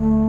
Mm-hmm.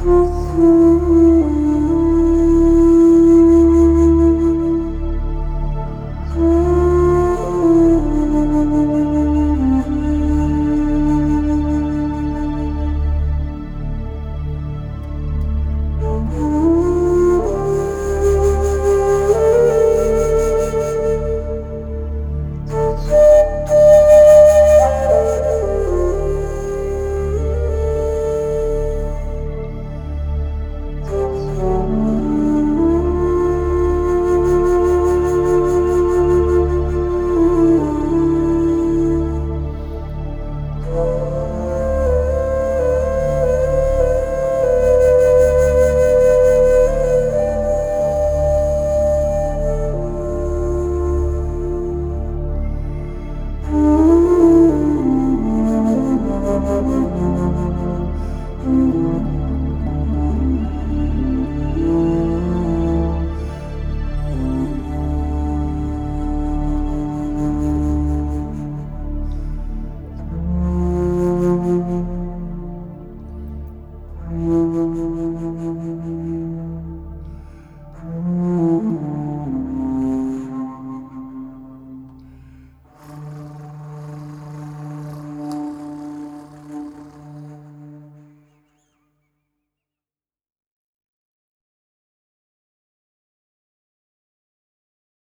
Oh.